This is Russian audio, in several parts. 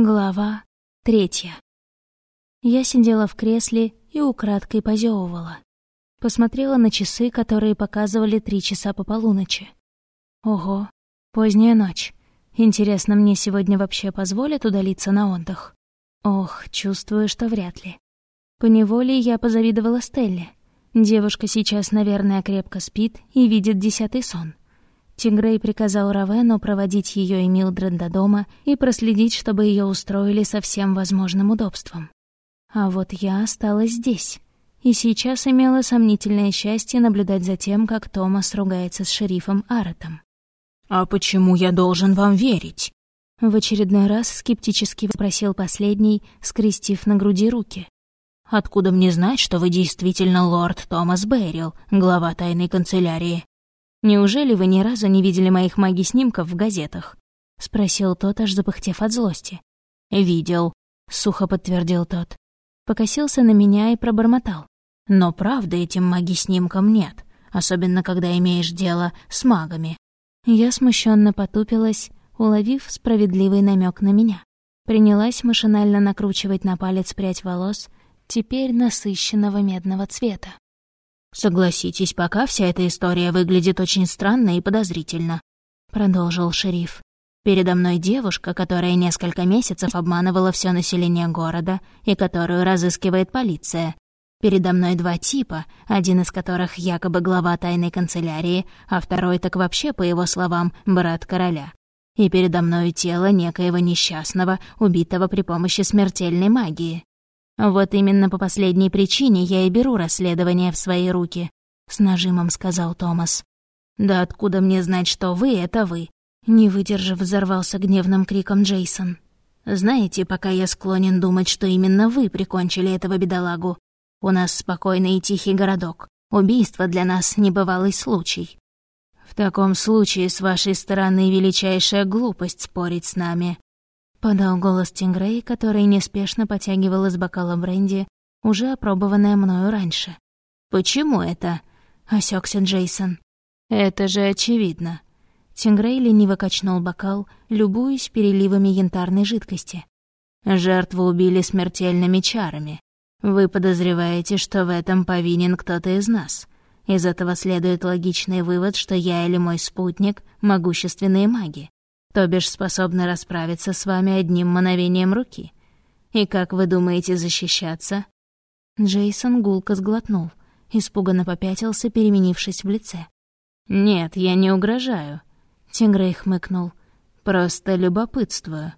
Глава третья. Я сидела в кресле и украдкой позевывала. Посмотрела на часы, которые показывали три часа по полуночи. Ого, поздняя ночь. Интересно, мне сегодня вообще позволят удалиться на отдых? Ох, чувствую, что вряд ли. Поневоле я позавидовала Стелле. Девушка сейчас, наверное, крепко спит и видит десятый сон. Тигрей приказал Равену проводить ее и Милдред до дома и проследить, чтобы ее устроили со всем возможным удобством. А вот я осталась здесь. И сейчас имела сомнительное счастье наблюдать за тем, как Томас ругается с шерифом Аретом. «А почему я должен вам верить?» В очередной раз скептически вопросил последний, скрестив на груди руки. «Откуда мне знать, что вы действительно лорд Томас Бэрил, глава тайной канцелярии?» «Неужели вы ни разу не видели моих маги-снимков в газетах?» — спросил тот, аж запыхтев от злости. «Видел», — сухо подтвердил тот. Покосился на меня и пробормотал. «Но правда этим маги-снимкам нет, особенно когда имеешь дело с магами». Я смущенно потупилась, уловив справедливый намек на меня. Принялась машинально накручивать на палец прядь волос, теперь насыщенного медного цвета. «Согласитесь, пока вся эта история выглядит очень странно и подозрительно», — продолжил шериф. «Передо мной девушка, которая несколько месяцев обманывала все население города и которую разыскивает полиция. Передо мной два типа, один из которых якобы глава тайной канцелярии, а второй так вообще, по его словам, брат короля. И передо мной тело некоего несчастного, убитого при помощи смертельной магии. «Вот именно по последней причине я и беру расследование в свои руки», — с нажимом сказал Томас. «Да откуда мне знать, что вы — это вы?» Не выдержав, взорвался гневным криком Джейсон. «Знаете, пока я склонен думать, что именно вы прикончили этого бедолагу. У нас спокойный и тихий городок. Убийство для нас — небывалый случай. В таком случае с вашей стороны величайшая глупость спорить с нами», Подал голос Тингрей, который неспешно потягивал из бокала бренди, уже опробованное мною раньше. «Почему это?» — осекся Джейсон. «Это же очевидно». Тингрей лениво качнул бокал, любуясь переливами янтарной жидкости. «Жертву убили смертельными чарами. Вы подозреваете, что в этом повинен кто-то из нас. Из этого следует логичный вывод, что я или мой спутник — могущественные маги то бишь способны расправиться с вами одним мановением руки. И как вы думаете защищаться?» Джейсон гулко сглотнул, испуганно попятился, переменившись в лице. «Нет, я не угрожаю», — Тингрей хмыкнул. «Просто любопытствую».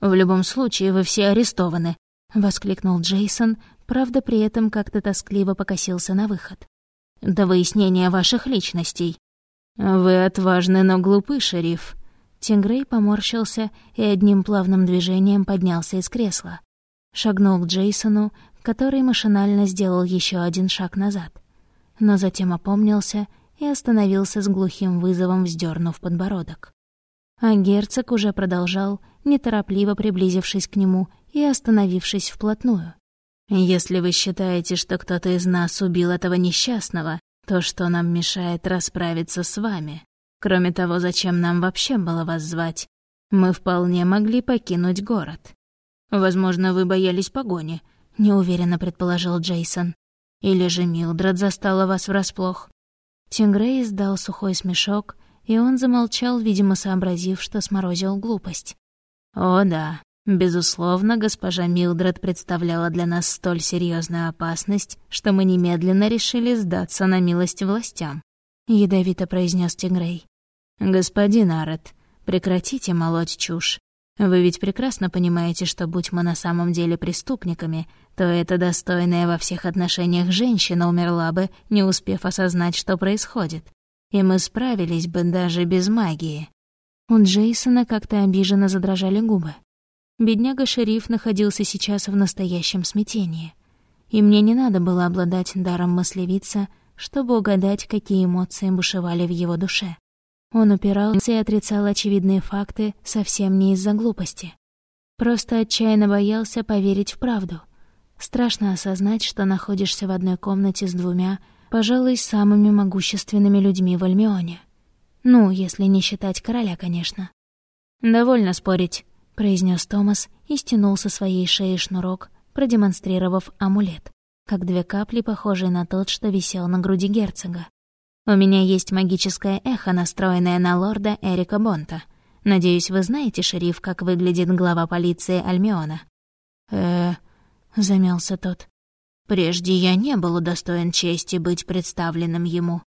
«В любом случае, вы все арестованы», — воскликнул Джейсон, правда, при этом как-то тоскливо покосился на выход. «До выяснения ваших личностей». «Вы отважны, но глупы, шериф», Тингрей поморщился и одним плавным движением поднялся из кресла. Шагнул к Джейсону, который машинально сделал еще один шаг назад. Но затем опомнился и остановился с глухим вызовом, вздернув подбородок. А герцог уже продолжал, неторопливо приблизившись к нему и остановившись вплотную. «Если вы считаете, что кто-то из нас убил этого несчастного, то что нам мешает расправиться с вами?» Кроме того, зачем нам вообще было вас звать? Мы вполне могли покинуть город. Возможно, вы боялись погони, неуверенно предположил Джейсон. Или же Милдред застала вас врасплох. Тингрей издал сухой смешок, и он замолчал, видимо, сообразив, что сморозил глупость. О да, безусловно, госпожа Милдред представляла для нас столь серьезную опасность, что мы немедленно решили сдаться на милость властям, ядовито произнес Тингрей. «Господин Арет, прекратите молоть чушь. Вы ведь прекрасно понимаете, что будь мы на самом деле преступниками, то эта достойная во всех отношениях женщина умерла бы, не успев осознать, что происходит. И мы справились бы даже без магии». У Джейсона как-то обиженно задрожали губы. Бедняга-шериф находился сейчас в настоящем смятении. И мне не надо было обладать даром мыслевица, чтобы угадать, какие эмоции бушевали в его душе. Он упирался и отрицал очевидные факты совсем не из-за глупости. Просто отчаянно боялся поверить в правду. Страшно осознать, что находишься в одной комнате с двумя, пожалуй, самыми могущественными людьми в Альмионе. Ну, если не считать короля, конечно. «Довольно спорить», — произнес Томас и стянул со своей шеи шнурок, продемонстрировав амулет, как две капли, похожие на тот, что висел на груди герцога. «У меня есть магическое эхо, настроенное на лорда Эрика Бонта. Надеюсь, вы знаете, шериф, как выглядит глава полиции Альмиона?» «Э-э...» замялся тот. «Прежде я не был удостоен чести быть представленным ему».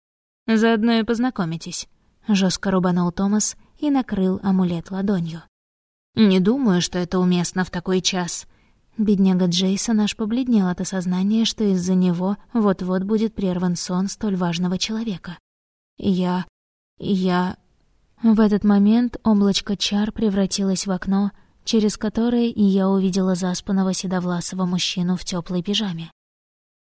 «Заодно и познакомитесь», — жестко рубанул Томас и накрыл амулет ладонью. «Не думаю, что это уместно в такой час». Бедняга Джейсон аж побледнел от осознания, что из-за него вот-вот будет прерван сон столь важного человека. «Я... я...» В этот момент облачко чар превратилось в окно, через которое я увидела заспанного седовласого мужчину в теплой пижаме.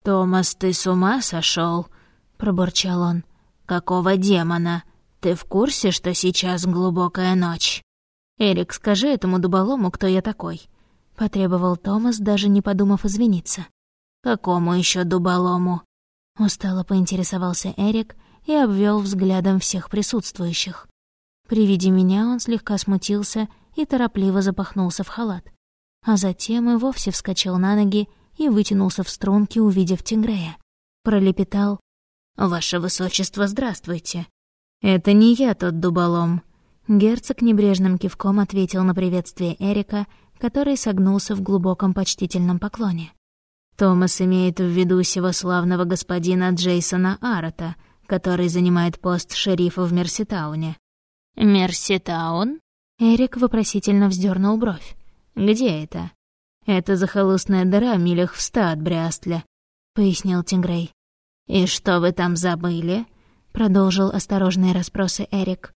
«Томас, ты с ума сошел? пробурчал он. «Какого демона? Ты в курсе, что сейчас глубокая ночь?» «Эрик, скажи этому дуболому, кто я такой», — потребовал Томас, даже не подумав извиниться. «Какому еще дуболому?» Устало поинтересовался Эрик и обвел взглядом всех присутствующих. При виде меня он слегка смутился и торопливо запахнулся в халат. А затем и вовсе вскочил на ноги и вытянулся в струнки, увидев Тингрея. Пролепетал «Ваше высочество, здравствуйте. Это не я тот дуболом. Герцог небрежным кивком ответил на приветствие Эрика, который согнулся в глубоком почтительном поклоне. «Томас имеет в виду сего славного господина Джейсона Арата, который занимает пост шерифа в Мерситауне». «Мерситаун?» Эрик вопросительно вздернул бровь. «Где это?» «Это захолустная дыра милях в ста от Брястля», — пояснил Тингрей. «И что вы там забыли?» — продолжил осторожные расспросы Эрик.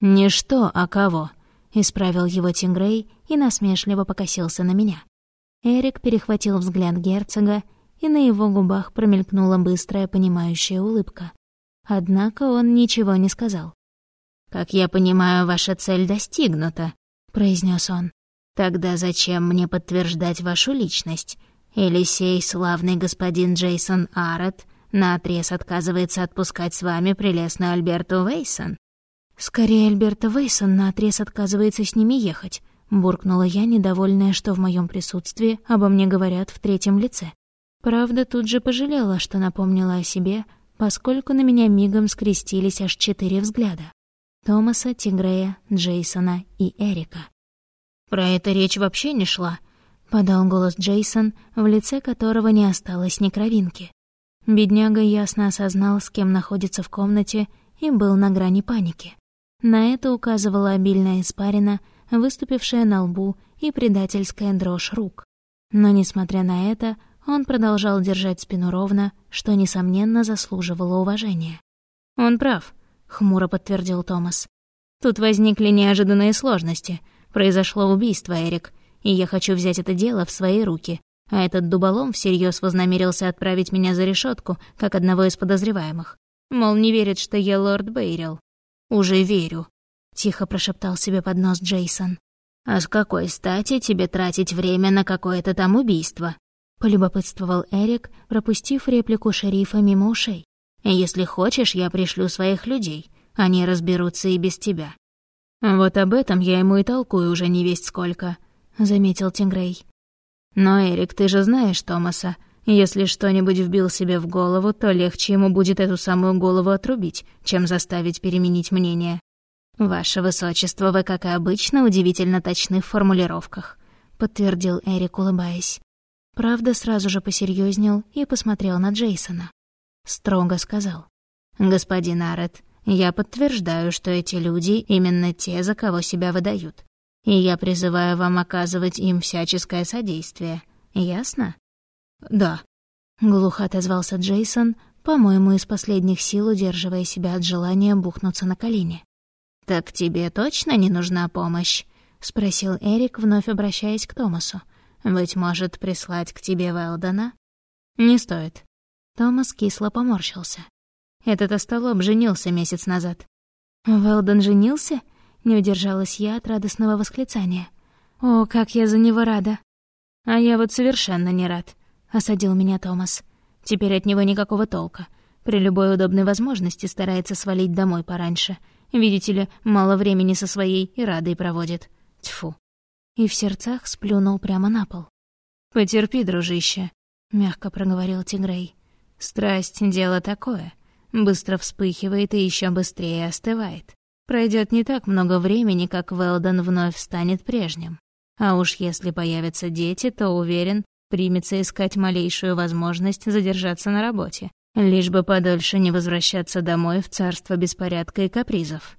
«Не что, а кого?» — исправил его Тингрей и насмешливо покосился на меня. Эрик перехватил взгляд герцога, и на его губах промелькнула быстрая понимающая улыбка. Однако он ничего не сказал. «Как я понимаю, ваша цель достигнута», — произнес он. «Тогда зачем мне подтверждать вашу личность? Или сей славный господин Джейсон Аррет наотрез отказывается отпускать с вами прелестную Альберту Вейсон?» «Скорее Альберта Вейсон наотрез отказывается с ними ехать», — буркнула я, недовольная, что в моем присутствии обо мне говорят в третьем лице. Правда, тут же пожалела, что напомнила о себе, поскольку на меня мигом скрестились аж четыре взгляда. Томаса, Тигрея, Джейсона и Эрика. «Про это речь вообще не шла», — подал голос Джейсон, в лице которого не осталось ни кровинки. Бедняга ясно осознал, с кем находится в комнате, и был на грани паники. На это указывала обильная испарина, выступившая на лбу и предательская дрожь рук. Но, несмотря на это, он продолжал держать спину ровно, что, несомненно, заслуживало уважения. «Он прав», — хмуро подтвердил Томас. «Тут возникли неожиданные сложности. Произошло убийство, Эрик, и я хочу взять это дело в свои руки. А этот дуболом всерьез вознамерился отправить меня за решетку, как одного из подозреваемых. Мол, не верит, что я лорд Бейрил. «Уже верю», — тихо прошептал себе под нос Джейсон. «А с какой стати тебе тратить время на какое-то там убийство?» — полюбопытствовал Эрик, пропустив реплику шерифа мимо ушей. «Если хочешь, я пришлю своих людей. Они разберутся и без тебя». «Вот об этом я ему и толкую уже не весть сколько», — заметил Тингрей. «Но, Эрик, ты же знаешь Томаса. Если что-нибудь вбил себе в голову, то легче ему будет эту самую голову отрубить, чем заставить переменить мнение. «Ваше высочество, вы, как и обычно, удивительно точны в формулировках», — подтвердил Эрик, улыбаясь. Правда, сразу же посерьезнел и посмотрел на Джейсона. Строго сказал. «Господин Арет, я подтверждаю, что эти люди именно те, за кого себя выдают. И я призываю вам оказывать им всяческое содействие. Ясно?» «Да», — глухо отозвался Джейсон, по-моему, из последних сил удерживая себя от желания бухнуться на колени. «Так тебе точно не нужна помощь?» — спросил Эрик, вновь обращаясь к Томасу. «Быть может, прислать к тебе Велдона?» «Не стоит». Томас кисло поморщился. Этот остолоп женился месяц назад. «Велдон женился?» — не удержалась я от радостного восклицания. «О, как я за него рада!» «А я вот совершенно не рад», — осадил меня Томас. «Теперь от него никакого толка. При любой удобной возможности старается свалить домой пораньше. Видите ли, мало времени со своей и радой проводит. Тьфу». и в сердцах сплюнул прямо на пол. «Потерпи, дружище», — мягко проговорил Тигрей. «Страсть — дело такое. Быстро вспыхивает и еще быстрее остывает. Пройдет не так много времени, как Велден вновь станет прежним. А уж если появятся дети, то, уверен, примется искать малейшую возможность задержаться на работе, лишь бы подольше не возвращаться домой в царство беспорядка и капризов.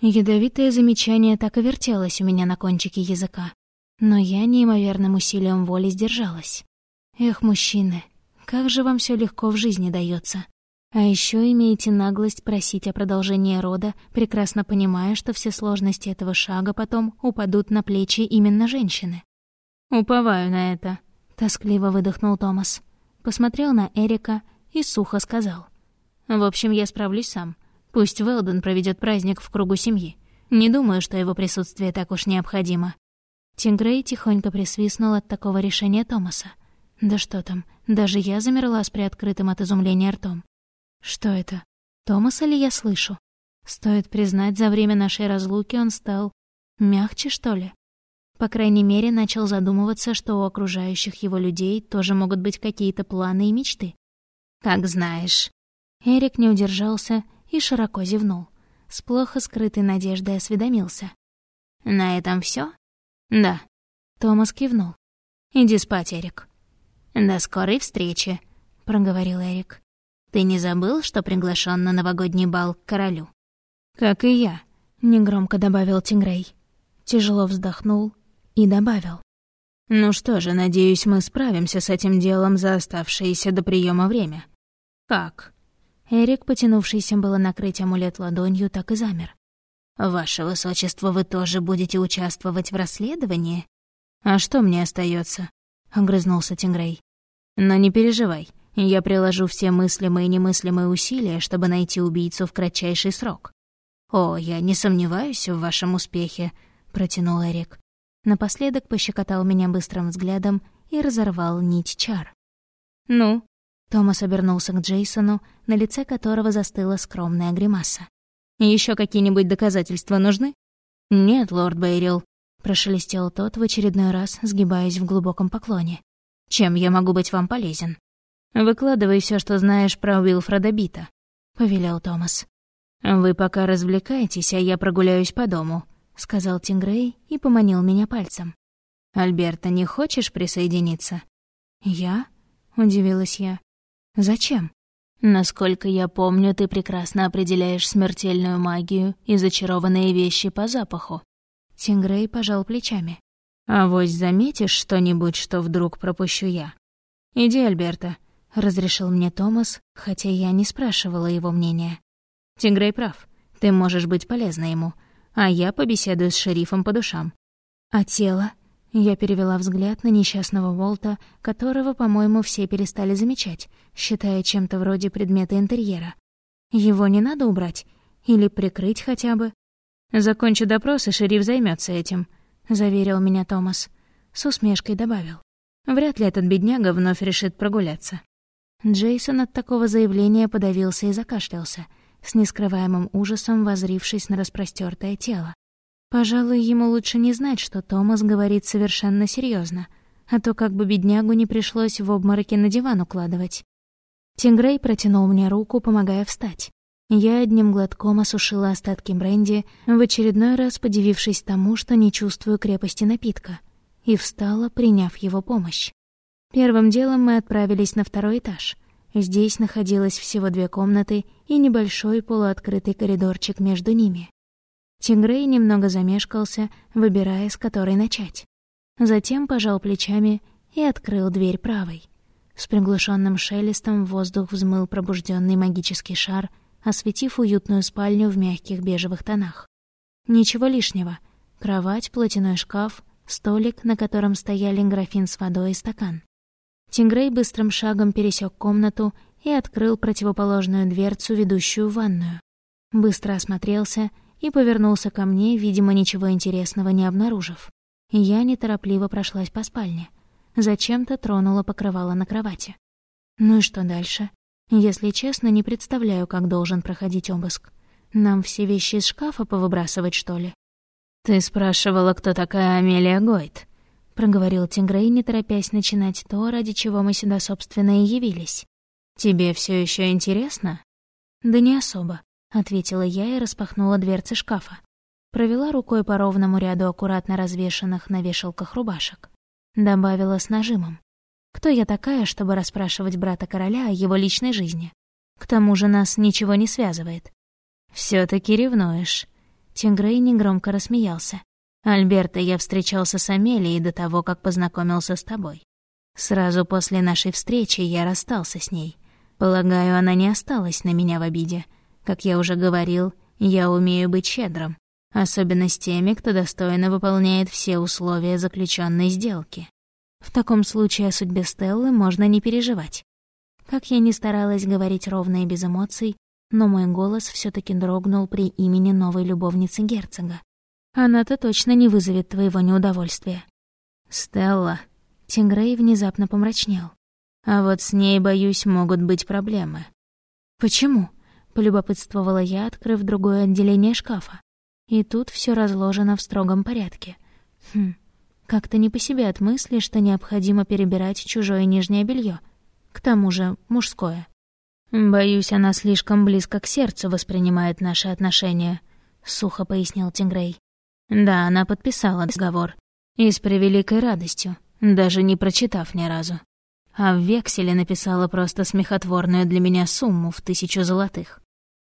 Ядовитое замечание так и вертелось у меня на кончике языка, но я неимоверным усилием воли сдержалась. Эх, мужчины, как же вам все легко в жизни дается. А еще имеете наглость просить о продолжении рода, прекрасно понимая, что все сложности этого шага потом упадут на плечи именно женщины. «Уповаю на это», — тоскливо выдохнул Томас. Посмотрел на Эрика и сухо сказал. «В общем, я справлюсь сам. Пусть Велден проведет праздник в кругу семьи. Не думаю, что его присутствие так уж необходимо». Тингрей тихонько присвистнул от такого решения Томаса. Да что там, даже я замерла с приоткрытым от изумления ртом. Что это? Томаса ли я слышу? Стоит признать, за время нашей разлуки он стал... мягче, что ли? По крайней мере, начал задумываться, что у окружающих его людей тоже могут быть какие-то планы и мечты. «Как знаешь». Эрик не удержался и широко зевнул. С плохо скрытой надеждой осведомился. «На этом все? «Да». Томас кивнул. «Иди спать, Эрик». «До скорой встречи», — проговорил Эрик. Ты не забыл, что приглашен на новогодний бал к королю?» «Как и я», — негромко добавил Тингрей. Тяжело вздохнул и добавил. «Ну что же, надеюсь, мы справимся с этим делом за оставшееся до приема время». «Как?» Эрик, потянувшийся было накрыть амулет ладонью, так и замер. «Ваше высочество, вы тоже будете участвовать в расследовании?» «А что мне остается? огрызнулся Тингрей. «Но не переживай, я приложу все мыслимые и немыслимые усилия, чтобы найти убийцу в кратчайший срок. «О, я не сомневаюсь в вашем успехе», — протянул Эрик. Напоследок пощекотал меня быстрым взглядом и разорвал нить чар. «Ну?» Томас обернулся к Джейсону, на лице которого застыла скромная гримаса. Еще какие-нибудь доказательства нужны?» «Нет, лорд Бейрил», — прошелестел тот в очередной раз, сгибаясь в глубоком поклоне. «Чем я могу быть вам полезен?» «Выкладывай все, что знаешь про Уилфреда Бита», — повелел Томас. «Вы пока развлекаетесь, а я прогуляюсь по дому», — сказал Тингрей и поманил меня пальцем. «Альберта, не хочешь присоединиться?» «Я?» — удивилась я. «Зачем?» «Насколько я помню, ты прекрасно определяешь смертельную магию и зачарованные вещи по запаху». Тингрей пожал плечами. «А вось заметишь что-нибудь, что вдруг пропущу я? Иди, Альберта, — разрешил мне Томас, хотя я не спрашивала его мнения. «Тигрей прав. Ты можешь быть полезна ему, а я побеседую с шерифом по душам». «А тело?» Я перевела взгляд на несчастного Волта, которого, по-моему, все перестали замечать, считая чем-то вроде предмета интерьера. Его не надо убрать? Или прикрыть хотя бы? «Закончу допрос, и шериф займется этим», — заверил меня Томас. С усмешкой добавил. «Вряд ли этот бедняга вновь решит прогуляться». Джейсон от такого заявления подавился и закашлялся, с нескрываемым ужасом возрившись на распростёртое тело. Пожалуй, ему лучше не знать, что Томас говорит совершенно серьезно, а то как бы беднягу не пришлось в обмороке на диван укладывать. Тингрей протянул мне руку, помогая встать. Я одним глотком осушила остатки бренди, в очередной раз подивившись тому, что не чувствую крепости напитка, и встала, приняв его помощь. Первым делом мы отправились на второй этаж. Здесь находилось всего две комнаты и небольшой полуоткрытый коридорчик между ними. Тигрей немного замешкался, выбирая, с которой начать. Затем пожал плечами и открыл дверь правой. С приглушенным шелестом в воздух взмыл пробужденный магический шар, осветив уютную спальню в мягких бежевых тонах. Ничего лишнего. Кровать, платяной шкаф, столик, на котором стояли графин с водой и стакан. Тингрей быстрым шагом пересек комнату и открыл противоположную дверцу, ведущую в ванную. Быстро осмотрелся и повернулся ко мне, видимо, ничего интересного не обнаружив. Я неторопливо прошлась по спальне. Зачем-то тронула покрывало на кровати. Ну и что дальше? Если честно, не представляю, как должен проходить обыск. Нам все вещи из шкафа повыбрасывать, что ли? «Ты спрашивала, кто такая Амелия Гойт?» — проговорил Тингрей, не торопясь начинать то, ради чего мы сюда, собственно, и явились. «Тебе все еще интересно?» «Да не особо», — ответила я и распахнула дверцы шкафа. Провела рукой по ровному ряду аккуратно развешанных на вешалках рубашек. Добавила с нажимом. «Кто я такая, чтобы расспрашивать брата короля о его личной жизни? К тому же нас ничего не связывает». все таки ревнуешь». Тингрей негромко рассмеялся. «Альберта, я встречался с Амелией до того, как познакомился с тобой. Сразу после нашей встречи я расстался с ней. Полагаю, она не осталась на меня в обиде. Как я уже говорил, я умею быть щедрым особенно с теми, кто достойно выполняет все условия заключенной сделки. В таком случае о судьбе Стеллы можно не переживать. Как я не старалась говорить ровно и без эмоций, но мой голос все таки дрогнул при имени новой любовницы герцога. Она-то точно не вызовет твоего неудовольствия. Стелла. Тингрей внезапно помрачнел. А вот с ней, боюсь, могут быть проблемы. Почему? Полюбопытствовала я, открыв другое отделение шкафа. И тут все разложено в строгом порядке. Хм, как-то не по себе от мысли, что необходимо перебирать чужое нижнее белье, К тому же мужское. «Боюсь, она слишком близко к сердцу воспринимает наши отношения», — сухо пояснил Тингрей. «Да, она подписала договор. И с превеликой радостью, даже не прочитав ни разу. А в векселе написала просто смехотворную для меня сумму в тысячу золотых.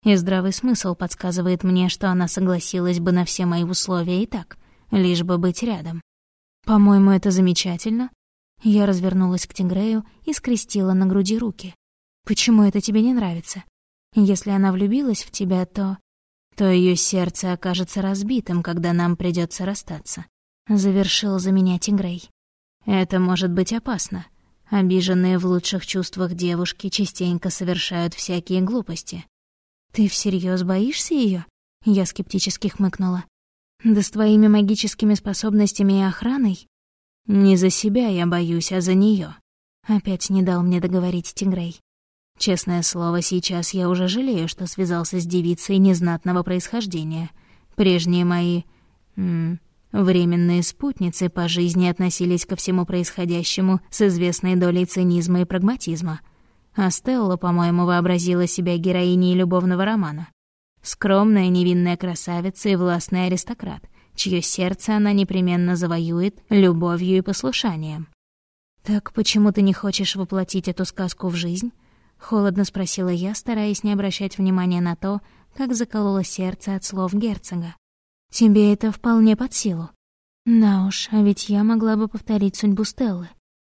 И здравый смысл подсказывает мне, что она согласилась бы на все мои условия и так, лишь бы быть рядом. По-моему, это замечательно. Я развернулась к Тингрею и скрестила на груди руки. Почему это тебе не нравится? Если она влюбилась в тебя, то... То ее сердце окажется разбитым, когда нам придется расстаться. Завершил за меня Тингрей. Это может быть опасно. Обиженные в лучших чувствах девушки частенько совершают всякие глупости. «Ты всерьез боишься ее? Я скептически хмыкнула. «Да с твоими магическими способностями и охраной?» «Не за себя я боюсь, а за нее. Опять не дал мне договорить Тигрей. Честное слово, сейчас я уже жалею, что связался с девицей незнатного происхождения. Прежние мои... М -м, временные спутницы по жизни относились ко всему происходящему с известной долей цинизма и прагматизма — а Стелла, по-моему, вообразила себя героиней любовного романа. Скромная невинная красавица и властный аристократ, чье сердце она непременно завоюет любовью и послушанием. «Так почему ты не хочешь воплотить эту сказку в жизнь?» — холодно спросила я, стараясь не обращать внимания на то, как закололо сердце от слов герцога. «Тебе это вполне под силу». «Да уж, а ведь я могла бы повторить судьбу Стеллы.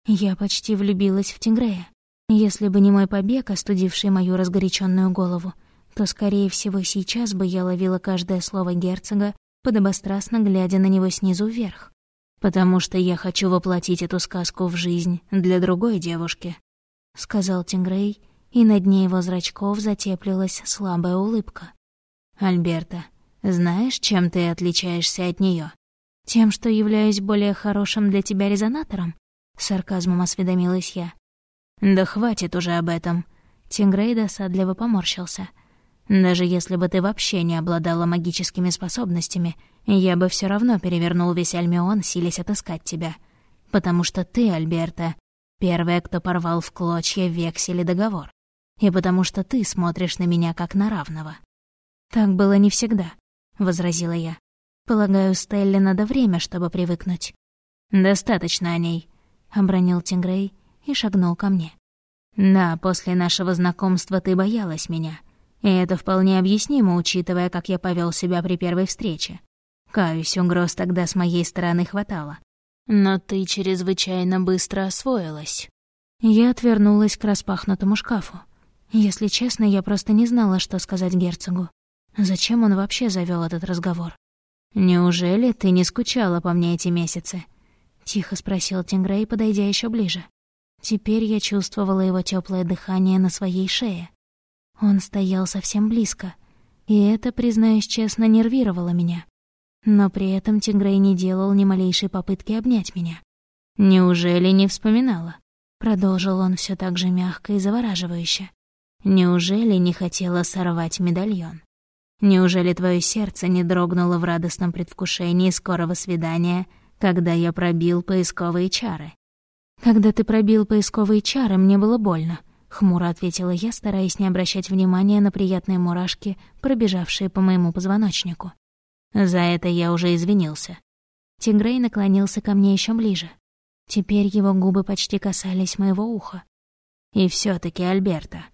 Я почти влюбилась в Тигрея. Если бы не мой побег, остудивший мою разгоряченную голову, то, скорее всего, сейчас бы я ловила каждое слово герцога, подобострастно глядя на него снизу вверх. «Потому что я хочу воплотить эту сказку в жизнь для другой девушки», — сказал Тингрей, и на дне его зрачков затеплилась слабая улыбка. «Альберта, знаешь, чем ты отличаешься от нее? Тем, что являюсь более хорошим для тебя резонатором?» — сарказмом осведомилась я. «Да хватит уже об этом». Тингрей досадливо поморщился. «Даже если бы ты вообще не обладала магическими способностями, я бы все равно перевернул весь Альмион, силясь отыскать тебя. Потому что ты, Альберта, первая, кто порвал в клочья вексель и договор. И потому что ты смотришь на меня как на равного». «Так было не всегда», — возразила я. «Полагаю, Стелле надо время, чтобы привыкнуть». «Достаточно о ней», — обронил Тингрей и шагнул ко мне. «Да, после нашего знакомства ты боялась меня, и это вполне объяснимо, учитывая, как я повел себя при первой встрече. Каюсь, угроз тогда с моей стороны хватало. Но ты чрезвычайно быстро освоилась». Я отвернулась к распахнутому шкафу. Если честно, я просто не знала, что сказать герцогу. Зачем он вообще завёл этот разговор? «Неужели ты не скучала по мне эти месяцы?» — тихо спросил Тингрей, подойдя ещё ближе. Теперь я чувствовала его теплое дыхание на своей шее. Он стоял совсем близко, и это, признаюсь честно, нервировало меня. Но при этом Тигрей не делал ни малейшей попытки обнять меня. «Неужели не вспоминала?» Продолжил он все так же мягко и завораживающе. «Неужели не хотела сорвать медальон?» Неужели твое сердце не дрогнуло в радостном предвкушении скорого свидания, когда я пробил поисковые чары?» «Когда ты пробил поисковые чары, мне было больно», — хмуро ответила я, стараясь не обращать внимания на приятные мурашки, пробежавшие по моему позвоночнику. «За это я уже извинился». Тигрей наклонился ко мне еще ближе. Теперь его губы почти касались моего уха. «И все таки Альберта,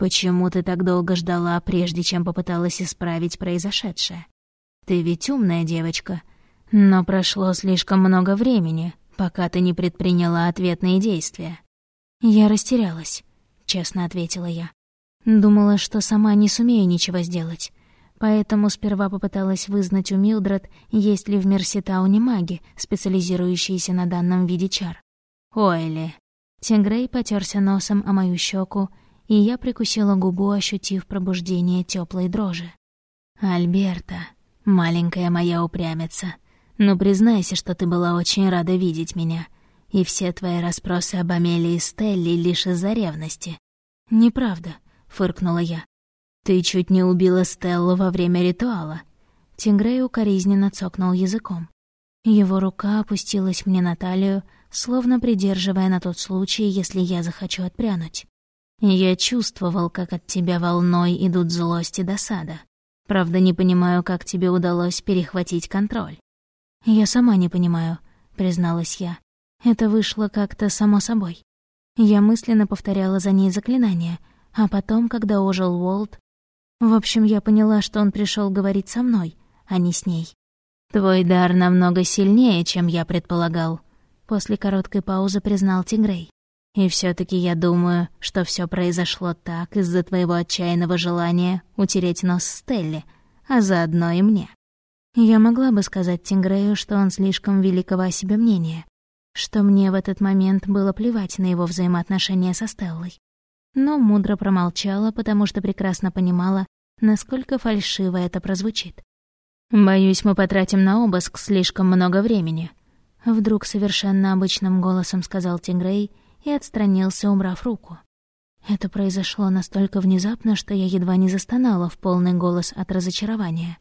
почему ты так долго ждала, прежде чем попыталась исправить произошедшее? Ты ведь умная девочка, но прошло слишком много времени, пока ты не предприняла ответные действия». «Я растерялась», — честно ответила я. Думала, что сама не сумею ничего сделать. Поэтому сперва попыталась вызнать у Милдред, есть ли в Мерситауне маги, специализирующиеся на данном виде чар. «Ойли». Тингрей потерся носом о мою щеку, и я прикусила губу, ощутив пробуждение теплой дрожи. «Альберта, маленькая моя упрямица, ну признайся, что ты была очень рада видеть меня, и все твои расспросы об Амелии и Стелле лишь из-за ревности». «Неправда», — фыркнула я. «Ты чуть не убила Стеллу во время ритуала». Тингрей укоризненно цокнул языком. Его рука опустилась мне на талию, словно придерживая на тот случай, если я захочу отпрянуть. «Я чувствовал, как от тебя волной идут злость и досада. Правда, не понимаю, как тебе удалось перехватить контроль». «Я сама не понимаю», — призналась я. Это вышло как-то само собой. Я мысленно повторяла за ней заклинание, а потом, когда ожил Уолт, в общем, я поняла, что он пришел говорить со мной, а не с ней. «Твой дар намного сильнее, чем я предполагал», — после короткой паузы признал Тигрей. «И все таки я думаю, что все произошло так из-за твоего отчаянного желания утереть нос Стелли, а заодно и мне». Я могла бы сказать Тингрею, что он слишком великого о себе мнения, что мне в этот момент было плевать на его взаимоотношения со Стеллой но мудро промолчала, потому что прекрасно понимала, насколько фальшиво это прозвучит. «Боюсь, мы потратим на обыск слишком много времени», — вдруг совершенно обычным голосом сказал Тигрей и отстранился, убрав руку. Это произошло настолько внезапно, что я едва не застонала в полный голос от разочарования.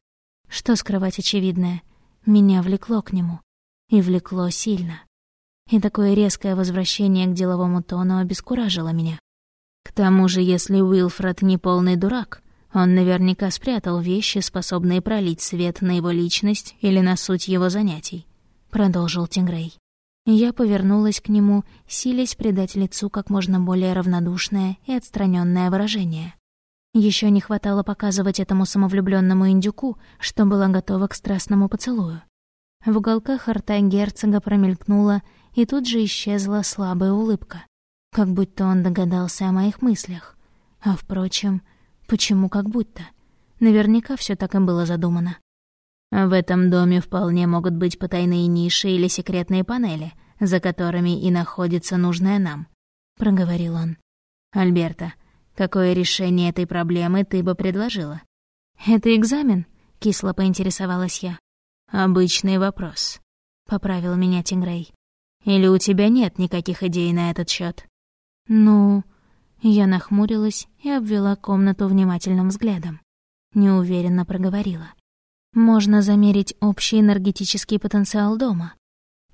Что скрывать очевидное? Меня влекло к нему. И влекло сильно. И такое резкое возвращение к деловому тону обескуражило меня. К тому же, если Уилфред не полный дурак, он наверняка спрятал вещи, способные пролить свет на его личность или на суть его занятий», — продолжил Тингрей. Я повернулась к нему, силясь придать лицу как можно более равнодушное и отстраненное выражение. Еще не хватало показывать этому самовлюбленному индюку, что была готова к страстному поцелую. В уголках рта герцога промелькнула, и тут же исчезла слабая улыбка как будто он догадался о моих мыслях. А впрочем, почему как будто? Наверняка все так и было задумано. В этом доме вполне могут быть потайные ниши или секретные панели, за которыми и находится нужное нам, проговорил он. Альберта, какое решение этой проблемы ты бы предложила? Это экзамен? кисло поинтересовалась я. Обычный вопрос, поправил меня Тингрей. Или у тебя нет никаких идей на этот счет? «Ну...» Я нахмурилась и обвела комнату внимательным взглядом. Неуверенно проговорила. «Можно замерить общий энергетический потенциал дома.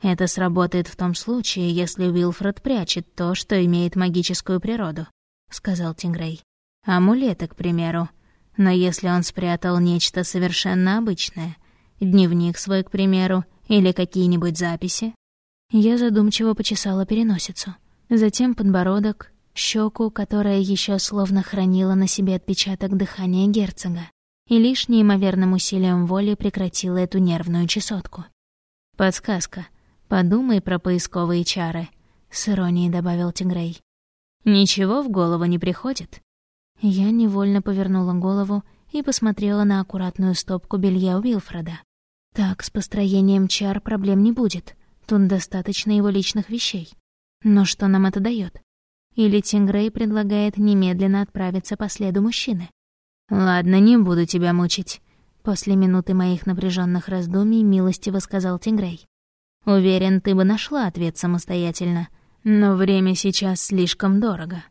Это сработает в том случае, если Уилфред прячет то, что имеет магическую природу», — сказал Тингрей. «Амулеты, к примеру. Но если он спрятал нечто совершенно обычное, дневник свой, к примеру, или какие-нибудь записи...» Я задумчиво почесала переносицу затем подбородок, щеку, которая еще словно хранила на себе отпечаток дыхания герцога, и лишь неимоверным усилием воли прекратила эту нервную чесотку. «Подсказка. Подумай про поисковые чары», — с иронией добавил Тигрей. «Ничего в голову не приходит?» Я невольно повернула голову и посмотрела на аккуратную стопку белья Уилфреда. Так, с построением чар проблем не будет. Тут достаточно его личных вещей. Но что нам это дает? Или Тингрей предлагает немедленно отправиться по следу мужчины? «Ладно, не буду тебя мучить», — после минуты моих напряженных раздумий милостиво сказал Тингрей. «Уверен, ты бы нашла ответ самостоятельно, но время сейчас слишком дорого».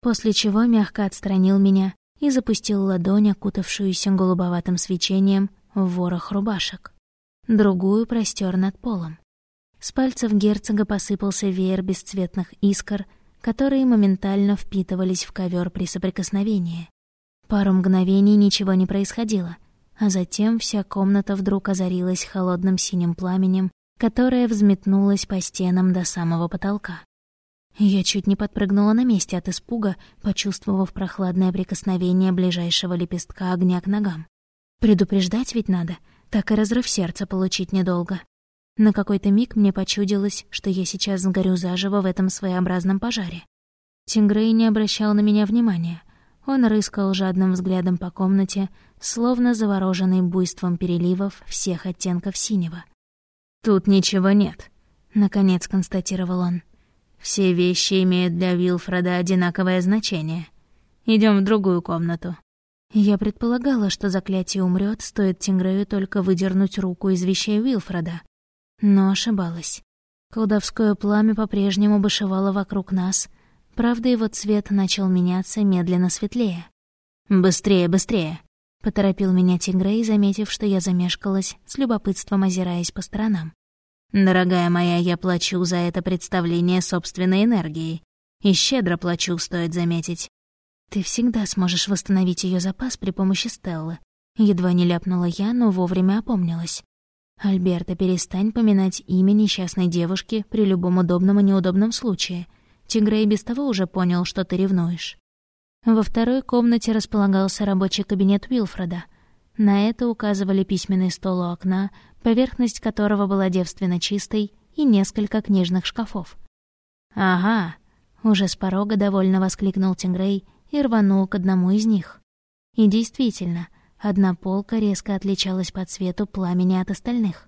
После чего мягко отстранил меня и запустил ладонь, окутавшуюся голубоватым свечением, в ворох рубашек. Другую простер над полом. С пальцев герцога посыпался веер бесцветных искр, которые моментально впитывались в ковер при соприкосновении. Пару мгновений ничего не происходило, а затем вся комната вдруг озарилась холодным синим пламенем, которое взметнулось по стенам до самого потолка. Я чуть не подпрыгнула на месте от испуга, почувствовав прохладное прикосновение ближайшего лепестка огня к ногам. Предупреждать ведь надо, так и разрыв сердца получить недолго. На какой-то миг мне почудилось, что я сейчас сгорю заживо в этом своеобразном пожаре. Тингрей не обращал на меня внимания. Он рыскал жадным взглядом по комнате, словно завороженный буйством переливов всех оттенков синего. «Тут ничего нет», — наконец констатировал он. Все вещи имеют для Вилфреда одинаковое значение. Идем в другую комнату. Я предполагала, что заклятие умрет, стоит Тингрею только выдернуть руку из вещей Уилфреда. Но ошибалась. Колдовское пламя по-прежнему бушевало вокруг нас, правда, его цвет начал меняться медленно светлее. «Быстрее, быстрее!» — поторопил меня Тингрей, заметив, что я замешкалась, с любопытством озираясь по сторонам. Дорогая моя, я плачу за это представление собственной энергией. И щедро плачу, стоит заметить. Ты всегда сможешь восстановить ее запас при помощи Стеллы. Едва не ляпнула я, но вовремя опомнилась. Альберта, перестань поминать имя несчастной девушки при любом удобном и неудобном случае. Тигрей без того уже понял, что ты ревнуешь. Во второй комнате располагался рабочий кабинет Уилфреда. На это указывали письменный стол у окна, поверхность которого была девственно чистой, и несколько книжных шкафов. «Ага!» — уже с порога довольно воскликнул Тингрей и рванул к одному из них. И действительно, одна полка резко отличалась по цвету пламени от остальных.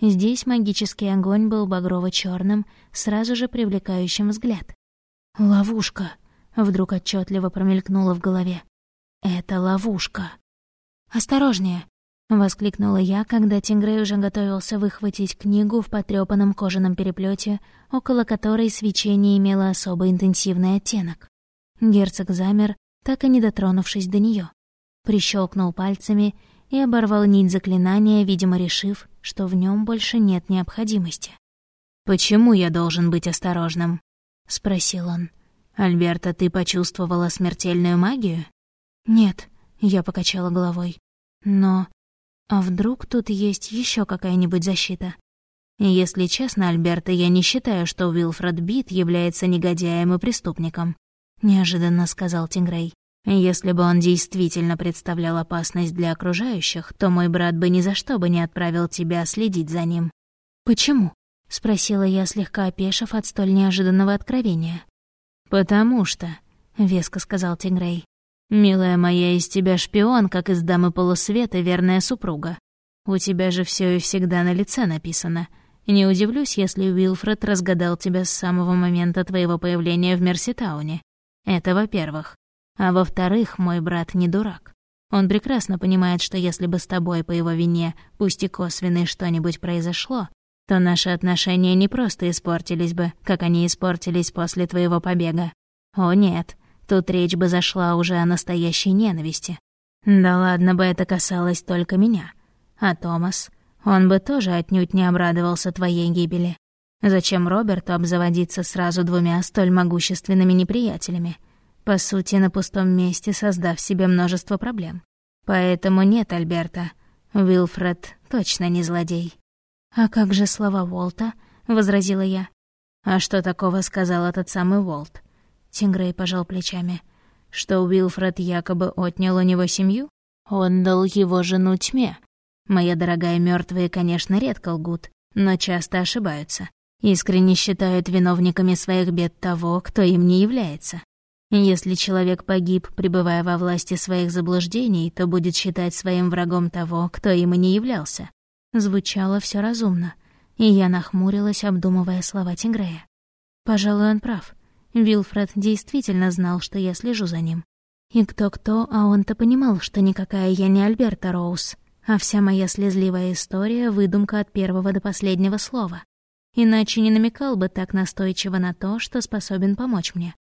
Здесь магический огонь был багрово черным сразу же привлекающим взгляд. «Ловушка!» — вдруг отчетливо промелькнуло в голове. «Это ловушка!» «Осторожнее!» — воскликнула я, когда Тингрей уже готовился выхватить книгу в потрёпанном кожаном переплете, около которой свечение имело особо интенсивный оттенок. Герцог замер, так и не дотронувшись до неё, Прищелкнул пальцами и оборвал нить заклинания, видимо, решив, что в нём больше нет необходимости. «Почему я должен быть осторожным?» — спросил он. «Альберта, ты почувствовала смертельную магию?» «Нет», — я покачала головой. «Но а вдруг тут есть еще какая-нибудь защита? Если честно, Альберта, я не считаю, что Уилфред Бит является негодяем и преступником, неожиданно сказал Тингрей. Если бы он действительно представлял опасность для окружающих, то мой брат бы ни за что бы не отправил тебя следить за ним. Почему? спросила я, слегка опешив от столь неожиданного откровения. Потому что, веско сказал Тингрей, «Милая моя, из тебя шпион, как из дамы полусвета, верная супруга. У тебя же все и всегда на лице написано. Не удивлюсь, если Уилфред разгадал тебя с самого момента твоего появления в Мерситауне. Это во-первых. А во-вторых, мой брат не дурак. Он прекрасно понимает, что если бы с тобой по его вине, пусть и косвенной, что-нибудь произошло, то наши отношения не просто испортились бы, как они испортились после твоего побега. О нет, Тут речь бы зашла уже о настоящей ненависти. Да ладно бы это касалось только меня. А Томас, он бы тоже отнюдь не обрадовался твоей гибели. Зачем Роберту обзаводиться сразу двумя столь могущественными неприятелями? По сути, на пустом месте создав себе множество проблем. Поэтому нет, Альберта. Уилфред точно не злодей. «А как же слова Уолта?» — возразила я. «А что такого сказал этот самый Уолт? Тингрей пожал плечами. Что Уилфред якобы отнял у него семью? Отдал его жену тьме. Моя дорогая, мертвые, конечно, редко лгут, но часто ошибаются. Искренне считают виновниками своих бед того, кто им не является. Если человек погиб, пребывая во власти своих заблуждений, то будет считать своим врагом того, кто им и не являлся. Звучало все разумно, и я нахмурилась, обдумывая слова Тингрея. Пожалуй, он прав. Вилфред действительно знал, что я слежу за ним. И кто-кто, а он-то понимал, что никакая я не Альберта Роуз, а вся моя слезливая история — выдумка от первого до последнего слова. Иначе не намекал бы так настойчиво на то, что способен помочь мне.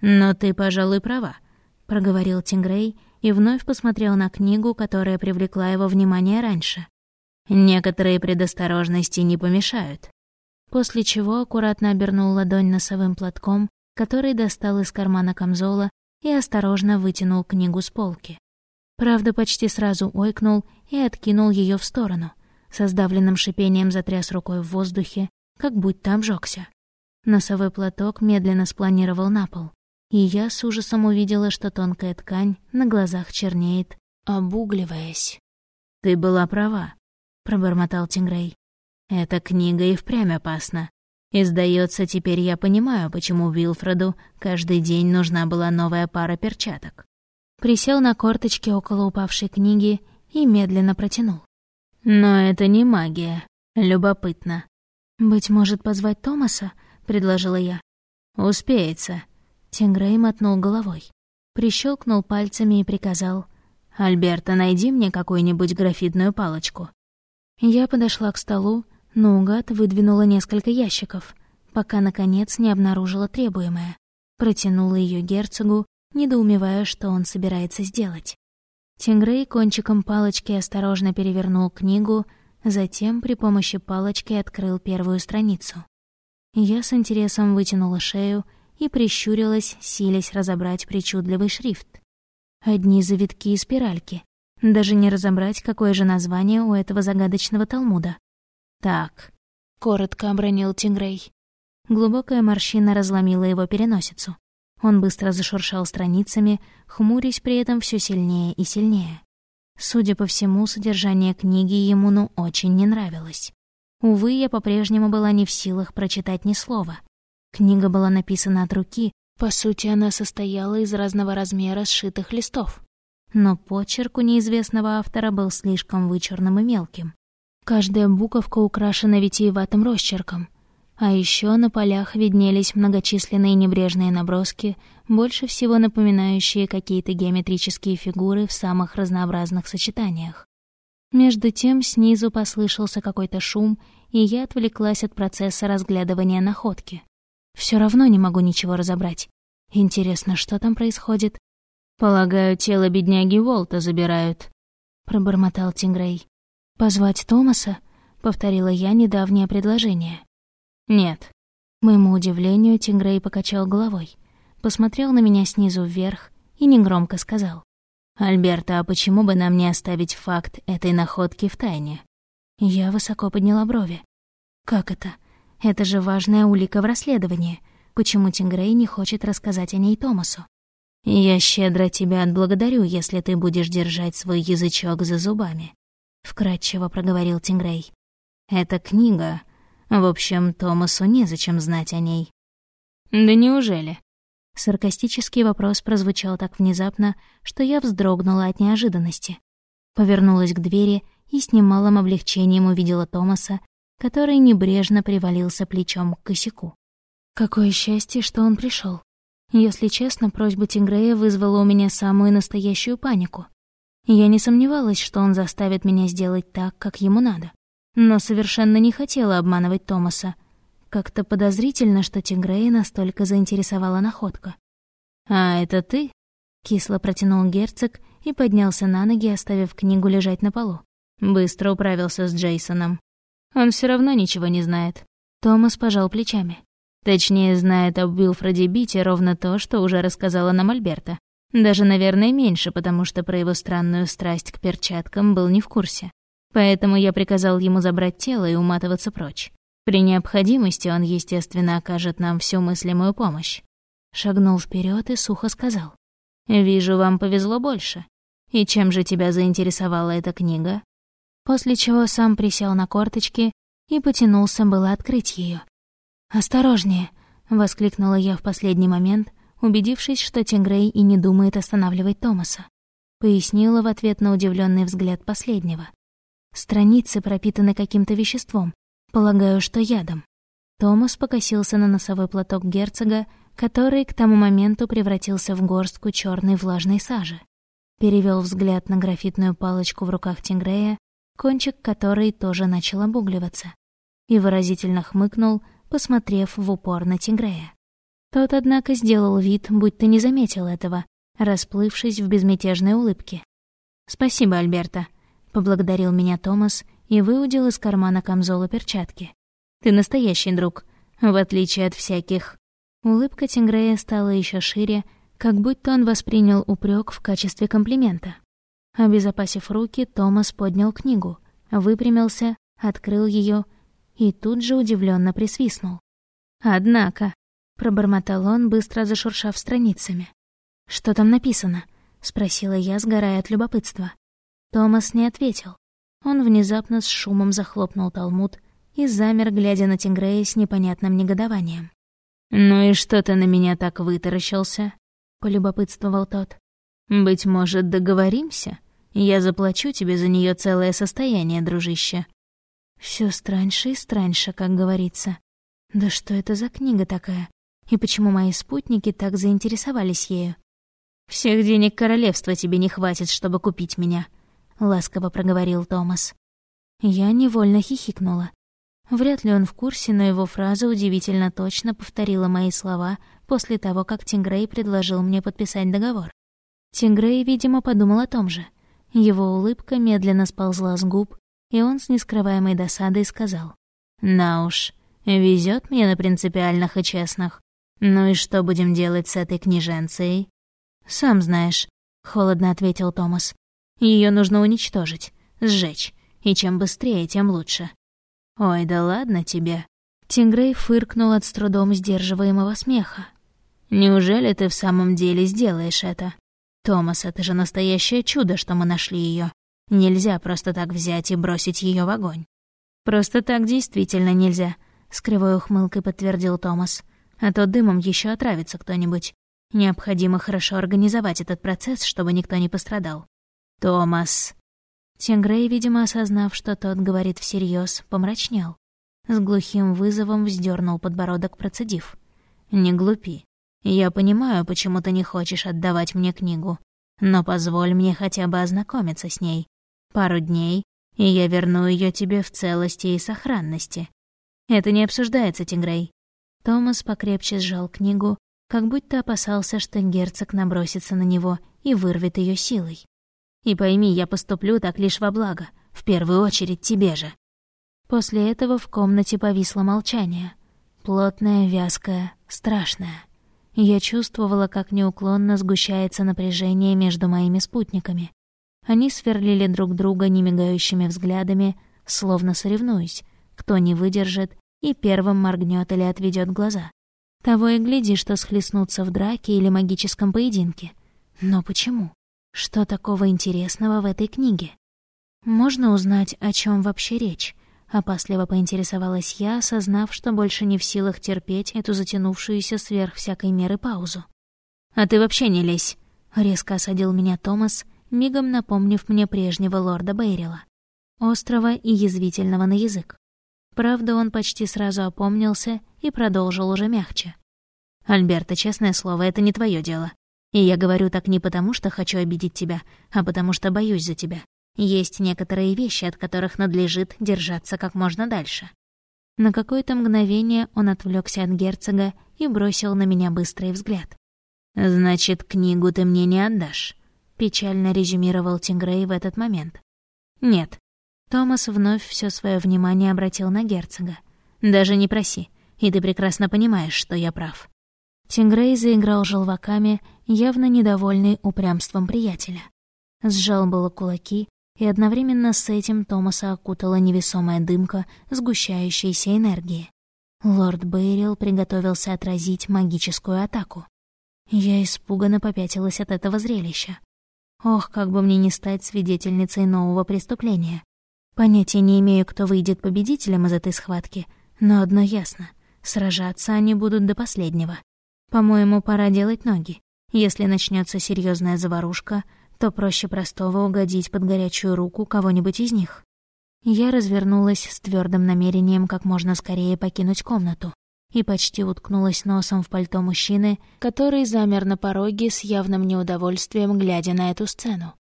«Но ты, пожалуй, права», — проговорил Тингрей, и вновь посмотрел на книгу, которая привлекла его внимание раньше. «Некоторые предосторожности не помешают». После чего аккуратно обернул ладонь носовым платком, который достал из кармана камзола и осторожно вытянул книгу с полки. Правда, почти сразу ойкнул и откинул ее в сторону. Со сдавленным шипением затряс рукой в воздухе, как будто обжегся. Носовой платок медленно спланировал на пол и я с ужасом увидела, что тонкая ткань на глазах чернеет, обугливаясь. «Ты была права», — пробормотал Тингрей. «Эта книга и впрямь опасна. И, сдается, теперь я понимаю, почему Вилфреду каждый день нужна была новая пара перчаток». Присел на корточки около упавшей книги и медленно протянул. «Но это не магия. Любопытно». «Быть может, позвать Томаса?» — предложила я. «Успеется. Тингрей мотнул головой, прищелкнул пальцами и приказал «Альберта, найди мне какую-нибудь графитную палочку». Я подошла к столу, наугад выдвинула несколько ящиков, пока, наконец, не обнаружила требуемое. Протянула ее герцогу, недоумевая, что он собирается сделать. Тингрей кончиком палочки осторожно перевернул книгу, затем при помощи палочки открыл первую страницу. Я с интересом вытянула шею и прищурилась, силясь разобрать причудливый шрифт. Одни завитки и спиральки. Даже не разобрать, какое же название у этого загадочного Талмуда. «Так», — коротко обронил Тингрей. Глубокая морщина разломила его переносицу. Он быстро зашуршал страницами, хмурясь при этом все сильнее и сильнее. Судя по всему, содержание книги ему ну очень не нравилось. Увы, я по-прежнему была не в силах прочитать ни слова. Книга была написана от руки, по сути, она состояла из разного размера сшитых листов. Но почерк у неизвестного автора был слишком вычурным и мелким. Каждая буковка украшена витиеватым росчерком. А еще на полях виднелись многочисленные небрежные наброски, больше всего напоминающие какие-то геометрические фигуры в самых разнообразных сочетаниях. Между тем снизу послышался какой-то шум, и я отвлеклась от процесса разглядывания находки. Все равно не могу ничего разобрать. Интересно, что там происходит? Полагаю, тело бедняги Волта забирают, пробормотал Тингрей. Позвать Томаса? повторила я недавнее предложение. Нет. К моему удивлению, Тингрей покачал головой, посмотрел на меня снизу вверх и негромко сказал: «Альберта, а почему бы нам не оставить факт этой находки в тайне?» Я высоко подняла брови. «Как это? Это же важная улика в расследовании. Почему Тингрей не хочет рассказать о ней Томасу? «Я щедро тебя отблагодарю, если ты будешь держать свой язычок за зубами», — вкратчиво проговорил Тингрей. «Это книга. В общем, Томасу незачем знать о ней». «Да неужели?» Саркастический вопрос прозвучал так внезапно, что я вздрогнула от неожиданности. Повернулась к двери и с немалым облегчением увидела Томаса, который небрежно привалился плечом к косяку. Какое счастье, что он пришел. Если честно, просьба Тингрея вызвала у меня самую настоящую панику. Я не сомневалась, что он заставит меня сделать так, как ему надо. Но совершенно не хотела обманывать Томаса. Как-то подозрительно, что Тингрея настолько заинтересовала находка. «А это ты?» — кисло протянул герцог и поднялся на ноги, оставив книгу лежать на полу. Быстро управился с Джейсоном. Он все равно ничего не знает. Томас пожал плечами. Точнее, знает об Уилфреде Бите ровно то, что уже рассказала нам Альберта. Даже, наверное, меньше, потому что про его странную страсть к перчаткам был не в курсе. Поэтому я приказал ему забрать тело и уматываться прочь. При необходимости он, естественно, окажет нам всю мыслимую помощь. Шагнул вперед и сухо сказал. «Вижу, вам повезло больше. И чем же тебя заинтересовала эта книга?» После чего сам присел на корточки и потянулся было открыть ее. «Осторожнее!» — воскликнула я в последний момент, убедившись, что Тингрей и не думает останавливать Томаса. Пояснила в ответ на удивленный взгляд последнего. «Страницы пропитаны каким-то веществом, полагаю, что ядом». Томас покосился на носовой платок герцога, который к тому моменту превратился в горстку черной влажной сажи. Перевел взгляд на графитную палочку в руках Тингрея кончик которой тоже начал обугливаться, и выразительно хмыкнул, посмотрев в упор на Тигрея. Тот, однако, сделал вид, будто не заметил этого, расплывшись в безмятежной улыбке. «Спасибо, Альберта», — поблагодарил меня Томас и выудил из кармана камзола перчатки. «Ты настоящий друг, в отличие от всяких». Улыбка Тингрея стала еще шире, как будто он воспринял упрек в качестве комплимента. Обезопасив руки, Томас поднял книгу, выпрямился, открыл ее и тут же удивленно присвистнул. «Однако», — пробормотал он, быстро зашуршав страницами. «Что там написано?» — спросила я, сгорая от любопытства. Томас не ответил. Он внезапно с шумом захлопнул талмуд и замер, глядя на Тингрея с непонятным негодованием. «Ну и что ты на меня так вытаращился?» — полюбопытствовал тот. «Быть может, договоримся? Я заплачу тебе за нее целое состояние, дружище». Все страньше и страньше, как говорится. Да что это за книга такая? И почему мои спутники так заинтересовались ею? «Всех денег королевства тебе не хватит, чтобы купить меня», — ласково проговорил Томас. Я невольно хихикнула. Вряд ли он в курсе, но его фраза удивительно точно повторила мои слова после того, как Тингрей предложил мне подписать договор. Тингрей, видимо, подумал о том же. Его улыбка медленно сползла с губ, и он с нескрываемой досадой сказал. «На уж, везет мне на принципиальных и честных. Ну и что будем делать с этой княженцей?» «Сам знаешь», — холодно ответил Томас. Ее нужно уничтожить, сжечь, и чем быстрее, тем лучше». «Ой, да ладно тебе». Тингрей фыркнул от с трудом сдерживаемого смеха. «Неужели ты в самом деле сделаешь это? Томас, это же настоящее чудо, что мы нашли ее. Нельзя просто так взять и бросить ее в огонь». «Просто так действительно нельзя», — с кривой ухмылкой подтвердил Томас. «А то дымом еще отравится кто-нибудь. Необходимо хорошо организовать этот процесс, чтобы никто не пострадал». «Томас», Тингрей, видимо, осознав, что тот говорит всерьез, помрачнел. С глухим вызовом вздернул подбородок, процедив. «Не глупи. Я понимаю, почему ты не хочешь отдавать мне книгу, но позволь мне хотя бы ознакомиться с ней. Пару дней, и я верну ее тебе в целости и сохранности. Это не обсуждается, Тингрей». Томас покрепче сжал книгу, как будто опасался, что герцог набросится на него и вырвет ее силой. И пойми, я поступлю так лишь во благо, в первую очередь тебе же». После этого в комнате повисло молчание. Плотное, вязкое, страшное. Я чувствовала, как неуклонно сгущается напряжение между моими спутниками. Они сверлили друг друга немигающими взглядами, словно соревнуясь, кто не выдержит и первым моргнет или отведет глаза. Того и гляди, что схлестнутся в драке или магическом поединке. Но почему? Что такого интересного в этой книге? Можно узнать, о чем вообще речь? Опасливо поинтересовалась я, осознав, что больше не в силах терпеть эту затянувшуюся сверх всякой меры паузу. «А ты вообще не лезь!» — резко осадил меня Томас, мигом напомнив мне прежнего лорда Бейрила. Острого и язвительного на язык. Правда, он почти сразу опомнился и продолжил уже мягче. «Альберта, честное слово, это не твое дело. И я говорю так не потому, что хочу обидеть тебя, а потому что боюсь за тебя. Есть некоторые вещи, от которых надлежит держаться как можно дальше. На какое-то мгновение он отвлекся от герцога и бросил на меня быстрый взгляд. «Значит, книгу ты мне не отдашь», — печально резюмировал Тингрей в этот момент. «Нет». Томас вновь все свое внимание обратил на герцога. «Даже не проси, и ты прекрасно понимаешь, что я прав. Тингрей заиграл желваками, явно недовольный упрямством приятеля. Сжал было кулаки, и одновременно с этим Томаса окутала невесомая дымка сгущающейся энергии. Лорд Бейрил приготовился отразить магическую атаку. Я испуганно попятилась от этого зрелища. Ох, как бы мне не стать свидетельницей нового преступления. Понятия не имею, кто выйдет победителем из этой схватки, но одно ясно — сражаться они будут до последнего. По-моему, пора делать ноги. Если начнется серьезная заварушка, то проще простого угодить под горячую руку кого-нибудь из них. Я развернулась с твердым намерением как можно скорее покинуть комнату и почти уткнулась носом в пальто мужчины, который замер на пороге с явным неудовольствием, глядя на эту сцену.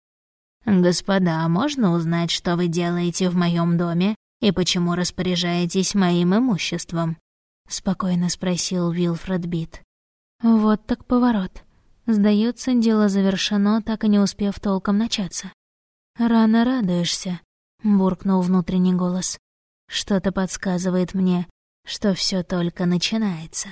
«Господа, можно узнать, что вы делаете в моем доме и почему распоряжаетесь моим имуществом?» — спокойно спросил Вилфред Бит. Вот так поворот. Сдается, дело завершено, так и не успев толком начаться. «Рано радуешься», — буркнул внутренний голос. «Что-то подсказывает мне, что все только начинается».